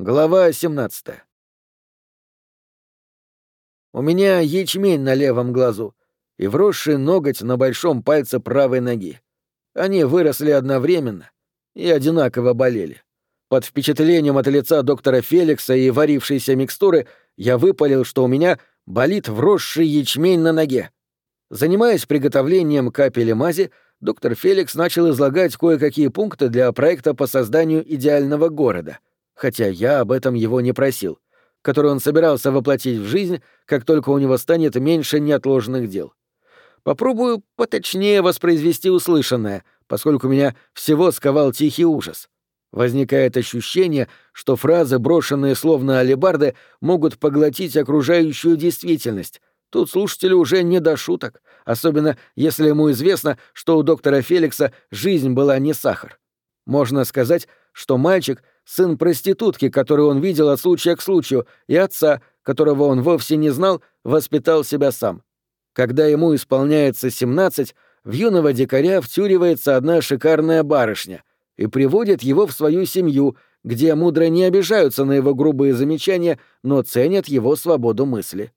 Глава 17. У меня ячмень на левом глазу и вросший ноготь на большом пальце правой ноги. Они выросли одновременно и одинаково болели. Под впечатлением от лица доктора Феликса и варившейся микстуры я выпалил, что у меня болит вросший ячмень на ноге. Занимаясь приготовлением капели мази, доктор Феликс начал излагать кое-какие пункты для проекта по созданию идеального города — хотя я об этом его не просил, который он собирался воплотить в жизнь, как только у него станет меньше неотложных дел. Попробую поточнее воспроизвести услышанное, поскольку меня всего сковал тихий ужас. Возникает ощущение, что фразы, брошенные словно алебарды, могут поглотить окружающую действительность. Тут слушателю уже не до шуток, особенно если ему известно, что у доктора Феликса жизнь была не сахар. Можно сказать, что мальчик — сын проститутки, которую он видел от случая к случаю, и отца, которого он вовсе не знал, воспитал себя сам. Когда ему исполняется 17, в юного дикаря втюривается одна шикарная барышня и приводит его в свою семью, где мудро не обижаются на его грубые замечания, но ценят его свободу мысли.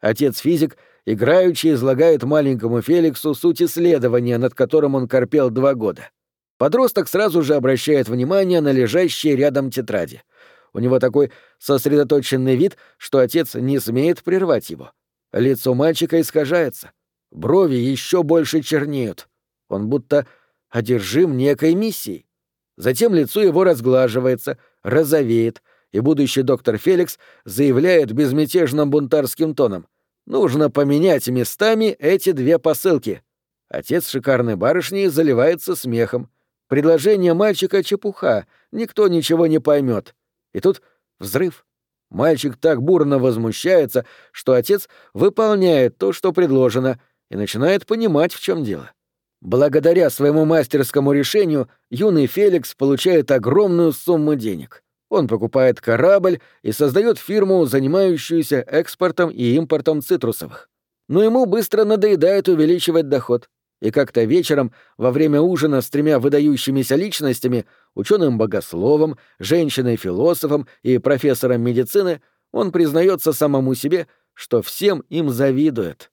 Отец-физик играючи излагает маленькому Феликсу суть исследования, над которым он корпел два года. Подросток сразу же обращает внимание на лежащие рядом тетради. У него такой сосредоточенный вид, что отец не смеет прервать его. Лицо мальчика искажается. Брови еще больше чернеют. Он будто одержим некой миссией. Затем лицо его разглаживается, розовеет, и будущий доктор Феликс заявляет безмятежным бунтарским тоном. «Нужно поменять местами эти две посылки». Отец шикарной барышни заливается смехом. Предложение мальчика — чепуха, никто ничего не поймет. И тут взрыв. Мальчик так бурно возмущается, что отец выполняет то, что предложено, и начинает понимать, в чем дело. Благодаря своему мастерскому решению юный Феликс получает огромную сумму денег. Он покупает корабль и создает фирму, занимающуюся экспортом и импортом цитрусовых. Но ему быстро надоедает увеличивать доход и как-то вечером, во время ужина с тремя выдающимися личностями, ученым-богословом, женщиной-философом и профессором медицины, он признается самому себе, что всем им завидует.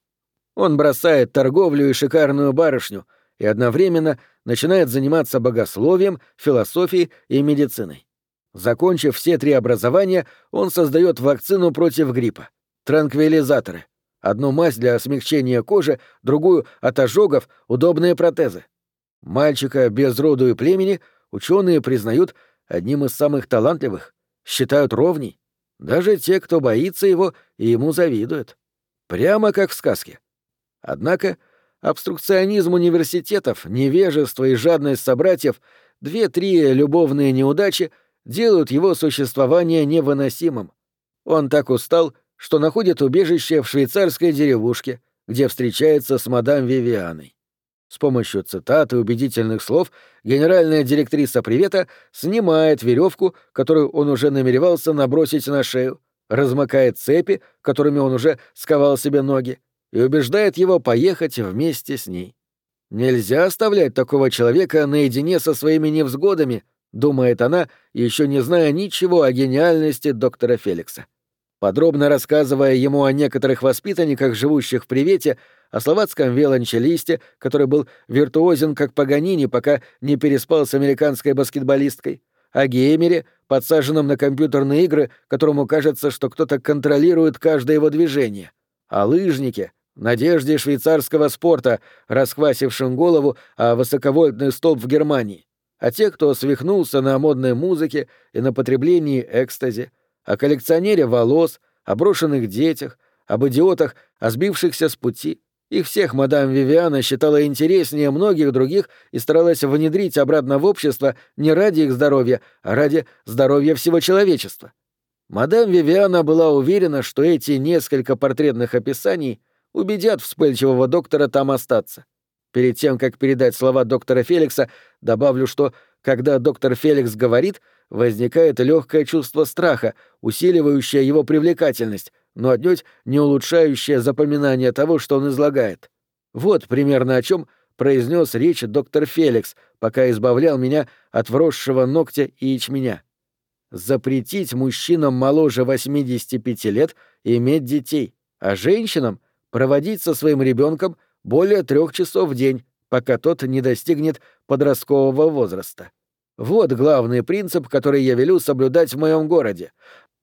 Он бросает торговлю и шикарную барышню и одновременно начинает заниматься богословием, философией и медициной. Закончив все три образования, он создает вакцину против гриппа, транквилизаторы, Одну мазь для смягчения кожи, другую — от ожогов, удобные протезы. Мальчика без роду и племени ученые признают одним из самых талантливых, считают ровней. Даже те, кто боится его и ему завидуют. Прямо как в сказке. Однако обструкционизм университетов, невежество и жадность собратьев, две-три любовные неудачи делают его существование невыносимым. Он так устал, что находит убежище в швейцарской деревушке, где встречается с мадам Вивианой. С помощью цитат и убедительных слов генеральная директриса привета снимает веревку, которую он уже намеревался набросить на шею, размыкает цепи, которыми он уже сковал себе ноги, и убеждает его поехать вместе с ней. Нельзя оставлять такого человека наедине со своими невзгодами, думает она, еще не зная ничего о гениальности доктора Феликса. Подробно рассказывая ему о некоторых воспитанниках, живущих в привете, о словацком виолончелисте, который был виртуозен как Паганини, пока не переспал с американской баскетболисткой, о геймере, подсаженном на компьютерные игры, которому кажется, что кто-то контролирует каждое его движение, о лыжнике, надежде швейцарского спорта, расхвасившем голову о высоковольтный столб в Германии, о тех, кто свихнулся на модной музыке и на потреблении экстази, о коллекционере волос, о брошенных детях, об идиотах, о сбившихся с пути. Их всех мадам Вивиана считала интереснее многих других и старалась внедрить обратно в общество не ради их здоровья, а ради здоровья всего человечества. Мадам Вивиана была уверена, что эти несколько портретных описаний убедят вспыльчивого доктора там остаться. Перед тем, как передать слова доктора Феликса, добавлю, что, когда доктор Феликс говорит — возникает легкое чувство страха, усиливающее его привлекательность, но отнюдь не улучшающее запоминание того, что он излагает. Вот примерно о чем произнес речь доктор Феликс, пока избавлял меня от вросшего ногтя и ячменя. запретить мужчинам моложе 85 лет иметь детей, а женщинам проводить со своим ребенком более трех часов в день, пока тот не достигнет подросткового возраста. Вот главный принцип, который я велю соблюдать в моем городе.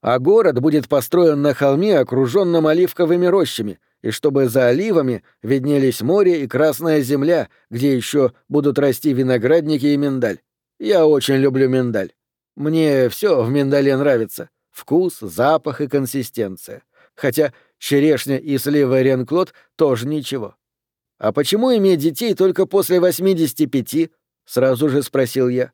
А город будет построен на холме, окруженном оливковыми рощами, и чтобы за оливами виднелись море и красная земля, где еще будут расти виноградники и миндаль. Я очень люблю миндаль. Мне все в миндале нравится. Вкус, запах и консистенция. Хотя черешня и слива Ренклот тоже ничего. «А почему иметь детей только после 85?» — сразу же спросил я.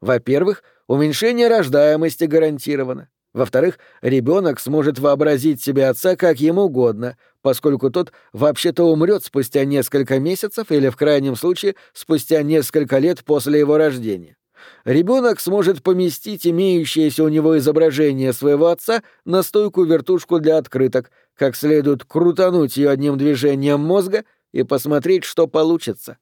Во-первых, уменьшение рождаемости гарантировано. Во-вторых, ребенок сможет вообразить себе отца как ему угодно, поскольку тот вообще-то умрет спустя несколько месяцев или, в крайнем случае, спустя несколько лет после его рождения. Ребенок сможет поместить имеющееся у него изображение своего отца на стойку-вертушку для открыток, как следует крутануть ее одним движением мозга и посмотреть, что получится.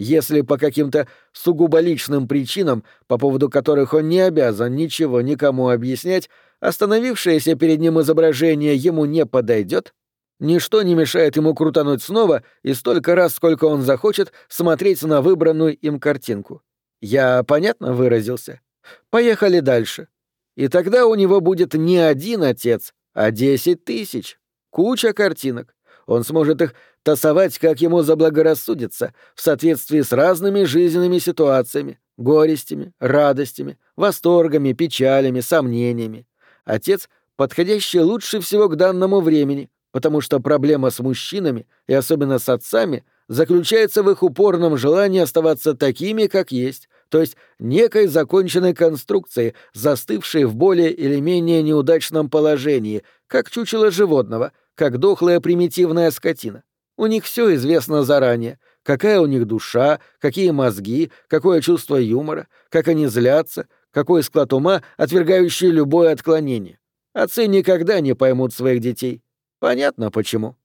Если по каким-то сугубо личным причинам, по поводу которых он не обязан ничего никому объяснять, остановившееся перед ним изображение ему не подойдет, ничто не мешает ему крутануть снова и столько раз, сколько он захочет, смотреть на выбранную им картинку. Я понятно выразился? Поехали дальше. И тогда у него будет не один отец, а десять тысяч. Куча картинок. Он сможет их тасовать, как ему заблагорассудится, в соответствии с разными жизненными ситуациями, горестями, радостями, восторгами, печалями, сомнениями. Отец, подходящий лучше всего к данному времени, потому что проблема с мужчинами, и особенно с отцами, заключается в их упорном желании оставаться такими, как есть, то есть некой законченной конструкцией, застывшей в более или менее неудачном положении, как чучело животного, как дохлая примитивная скотина. У них все известно заранее. Какая у них душа, какие мозги, какое чувство юмора, как они злятся, какой склад ума, отвергающий любое отклонение. Отцы никогда не поймут своих детей. Понятно почему.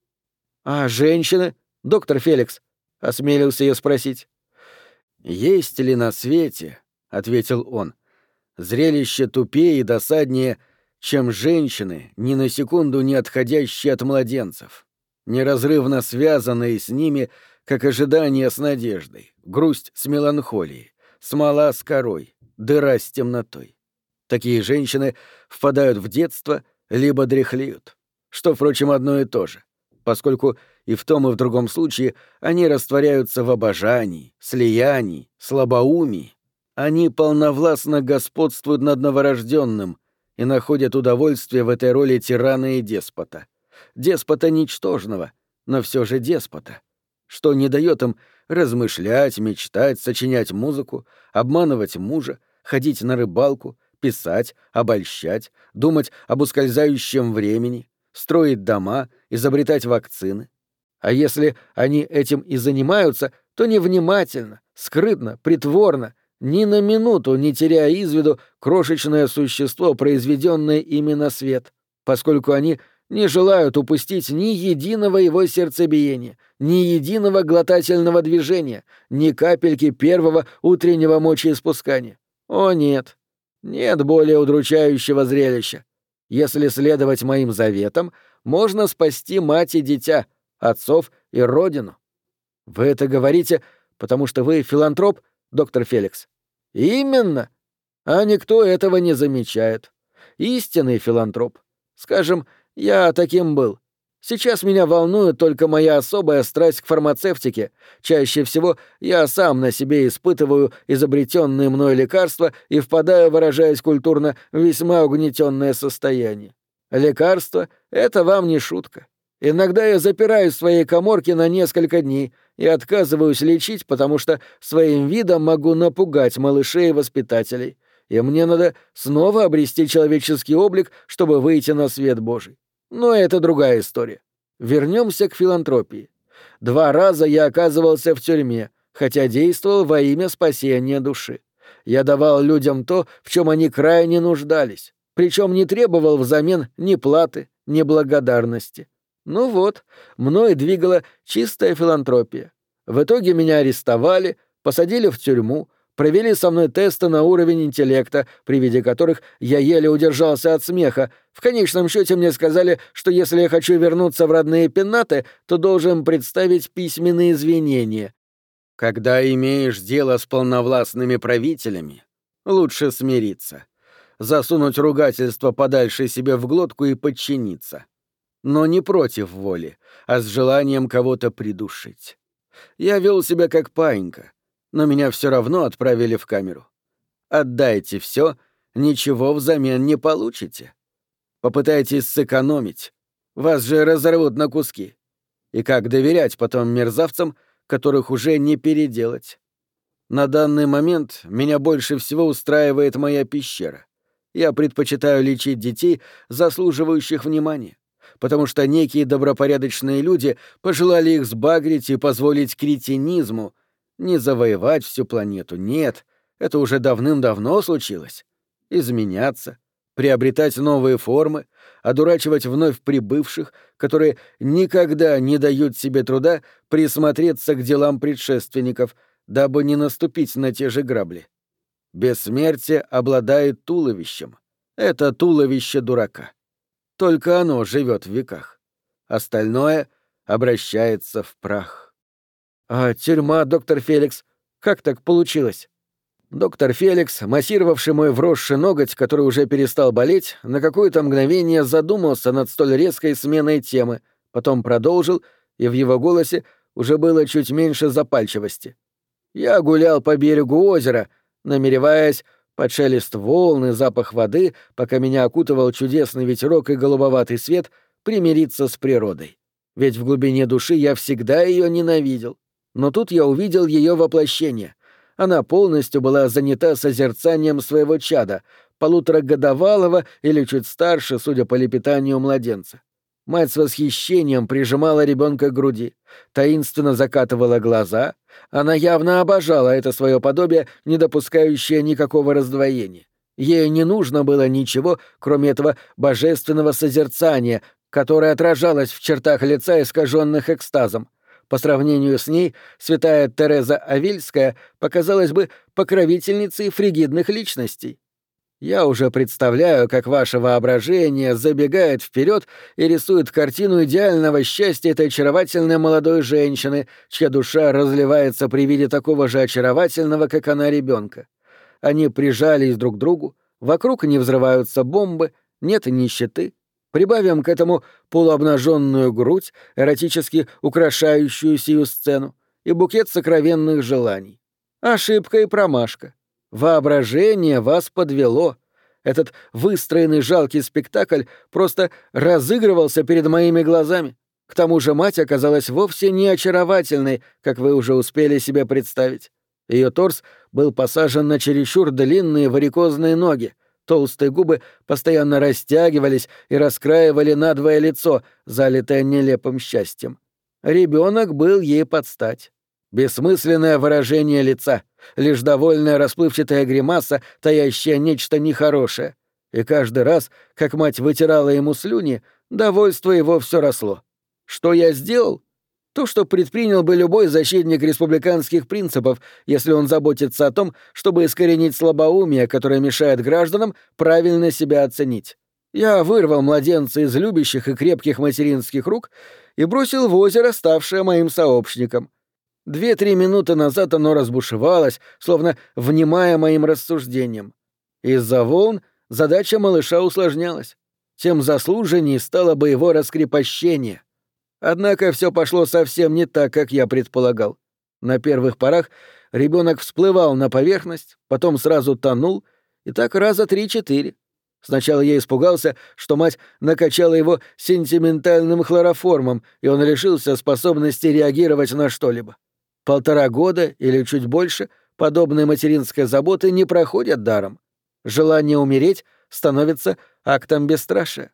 А женщины, доктор Феликс, осмелился я спросить. Есть ли на свете, ответил он, зрелище тупее и досаднее, чем женщины, ни на секунду не отходящие от младенцев неразрывно связанные с ними, как ожидание с надеждой, грусть с меланхолией, смола с корой, дыра с темнотой. Такие женщины впадают в детство, либо дряхлеют, что, впрочем, одно и то же, поскольку и в том и в другом случае они растворяются в обожании, слиянии, слабоумии. Они полновластно господствуют над новорожденным и находят удовольствие в этой роли тирана и деспота — деспота ничтожного, но все же деспота, что не дает им размышлять, мечтать, сочинять музыку, обманывать мужа, ходить на рыбалку, писать, обольщать, думать об ускользающем времени, строить дома, изобретать вакцины. А если они этим и занимаются, то невнимательно, скрытно, притворно, ни на минуту не теряя из виду крошечное существо, произведенное ими на свет, поскольку они не желают упустить ни единого его сердцебиения, ни единого глотательного движения, ни капельки первого утреннего мочеиспускания. О нет, нет более удручающего зрелища. Если следовать моим заветам, можно спасти мать и дитя, отцов и родину. Вы это говорите, потому что вы филантроп, доктор Феликс? Именно. А никто этого не замечает. Истинный филантроп. Скажем, я таким был. Сейчас меня волнует только моя особая страсть к фармацевтике. Чаще всего я сам на себе испытываю изобретенные мной лекарства и впадаю, выражаясь культурно, в весьма угнетенное состояние. Лекарство — это вам не шутка. Иногда я запираюсь в своей на несколько дней и отказываюсь лечить, потому что своим видом могу напугать малышей и воспитателей. И мне надо снова обрести человеческий облик, чтобы выйти на свет Божий. Но это другая история. Вернемся к филантропии. Два раза я оказывался в тюрьме, хотя действовал во имя спасения души. Я давал людям то, в чем они крайне нуждались, причем не требовал взамен ни платы, ни благодарности. Ну вот, мной двигала чистая филантропия. В итоге меня арестовали, посадили в тюрьму, Провели со мной тесты на уровень интеллекта, при виде которых я еле удержался от смеха. В конечном счете мне сказали, что если я хочу вернуться в родные пенаты, то должен представить письменные извинения. Когда имеешь дело с полновластными правителями, лучше смириться. Засунуть ругательство подальше себе в глотку и подчиниться. Но не против воли, а с желанием кого-то придушить. Я вел себя как паинька но меня все равно отправили в камеру. Отдайте все, ничего взамен не получите. Попытайтесь сэкономить. Вас же разорвут на куски. И как доверять потом мерзавцам, которых уже не переделать? На данный момент меня больше всего устраивает моя пещера. Я предпочитаю лечить детей, заслуживающих внимания, потому что некие добропорядочные люди пожелали их сбагрить и позволить кретинизму — не завоевать всю планету, нет, это уже давным-давно случилось. Изменяться, приобретать новые формы, одурачивать вновь прибывших, которые никогда не дают себе труда присмотреться к делам предшественников, дабы не наступить на те же грабли. Бессмертие обладает туловищем. Это туловище дурака. Только оно живет в веках. Остальное обращается в прах. «А тюрьма, доктор Феликс? Как так получилось?» Доктор Феликс, массировавший мой вросший ноготь, который уже перестал болеть, на какое-то мгновение задумался над столь резкой сменой темы, потом продолжил, и в его голосе уже было чуть меньше запальчивости. Я гулял по берегу озера, намереваясь под шелест волн и запах воды, пока меня окутывал чудесный ветерок и голубоватый свет, примириться с природой. Ведь в глубине души я всегда ее ненавидел. Но тут я увидел ее воплощение. Она полностью была занята созерцанием своего чада, полуторагодовалого или чуть старше, судя по лепетанию младенца. Мать с восхищением прижимала ребенка к груди, таинственно закатывала глаза. Она явно обожала это свое подобие, не допускающее никакого раздвоения. Ей не нужно было ничего, кроме этого божественного созерцания, которое отражалось в чертах лица, искаженных экстазом. По сравнению с ней, святая Тереза Авильская показалась бы покровительницей фригидных личностей. Я уже представляю, как ваше воображение забегает вперед и рисует картину идеального счастья этой очаровательной молодой женщины, чья душа разливается при виде такого же очаровательного, как она, ребенка. Они прижались друг к другу, вокруг не взрываются бомбы, нет нищеты, Прибавим к этому полуобнаженную грудь, эротически украшающую сию сцену, и букет сокровенных желаний. Ошибка и промашка. Воображение вас подвело. Этот выстроенный жалкий спектакль просто разыгрывался перед моими глазами. К тому же мать оказалась вовсе не очаровательной, как вы уже успели себе представить. Ее торс был посажен на чересчур длинные варикозные ноги, Толстые губы постоянно растягивались и раскраивали надвое лицо, залитое нелепым счастьем. Ребенок был ей под стать. Бессмысленное выражение лица, лишь довольная расплывчатая гримаса, таящая нечто нехорошее. И каждый раз, как мать вытирала ему слюни, довольство его все росло. Что я сделал? То, что предпринял бы любой защитник республиканских принципов, если он заботится о том, чтобы искоренить слабоумие, которое мешает гражданам правильно себя оценить. Я вырвал младенца из любящих и крепких материнских рук и бросил в озеро, ставшее моим сообщником. Две-три минуты назад оно разбушевалось, словно внимая моим рассуждениям. Из-за волн задача малыша усложнялась. Тем заслуженней стало бы его раскрепощение. Однако все пошло совсем не так, как я предполагал. На первых порах ребенок всплывал на поверхность, потом сразу тонул, и так раза три-четыре. Сначала я испугался, что мать накачала его сентиментальным хлороформом, и он лишился способности реагировать на что-либо. Полтора года или чуть больше подобной материнской заботы не проходят даром. Желание умереть становится актом бесстрашия.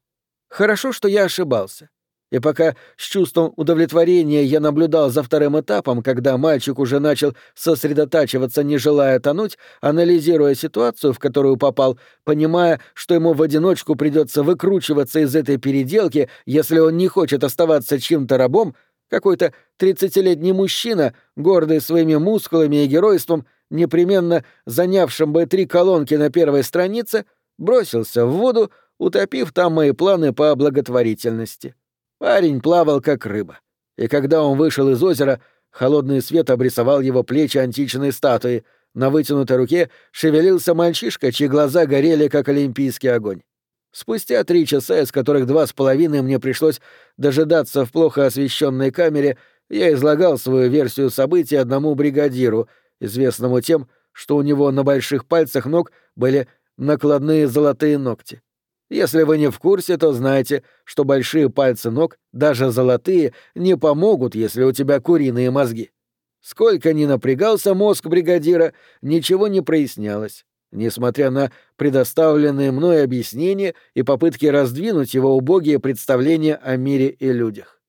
Хорошо, что я ошибался. И пока с чувством удовлетворения я наблюдал за вторым этапом, когда мальчик уже начал сосредотачиваться, не желая тонуть, анализируя ситуацию, в которую попал, понимая, что ему в одиночку придется выкручиваться из этой переделки, если он не хочет оставаться чьим-то рабом, какой-то тридцатилетний мужчина, гордый своими мускулами и геройством, непременно занявшим бы три колонки на первой странице, бросился в воду, утопив там мои планы по благотворительности. Парень плавал как рыба, и когда он вышел из озера, холодный свет обрисовал его плечи античной статуи, на вытянутой руке шевелился мальчишка, чьи глаза горели, как олимпийский огонь. Спустя три часа, из которых два с половиной мне пришлось дожидаться в плохо освещенной камере, я излагал свою версию событий одному бригадиру, известному тем, что у него на больших пальцах ног были накладные золотые ногти. Если вы не в курсе, то знайте, что большие пальцы ног, даже золотые, не помогут, если у тебя куриные мозги. Сколько ни напрягался мозг бригадира, ничего не прояснялось, несмотря на предоставленные мной объяснения и попытки раздвинуть его убогие представления о мире и людях.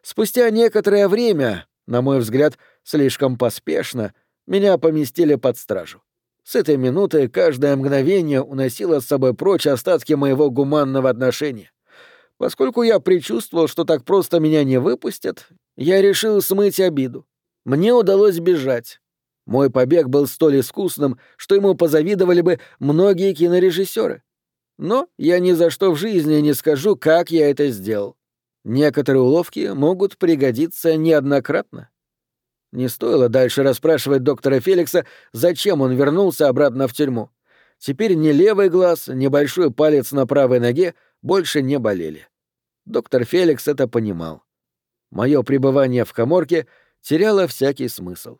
Спустя некоторое время, на мой взгляд, слишком поспешно, меня поместили под стражу. С этой минуты каждое мгновение уносило с собой прочь остатки моего гуманного отношения. Поскольку я предчувствовал, что так просто меня не выпустят, я решил смыть обиду. Мне удалось бежать. Мой побег был столь искусным, что ему позавидовали бы многие кинорежиссеры. Но я ни за что в жизни не скажу, как я это сделал. Некоторые уловки могут пригодиться неоднократно. Не стоило дальше расспрашивать доктора Феликса, зачем он вернулся обратно в тюрьму. Теперь ни левый глаз, ни большой палец на правой ноге больше не болели. Доктор Феликс это понимал. Мое пребывание в коморке теряло всякий смысл.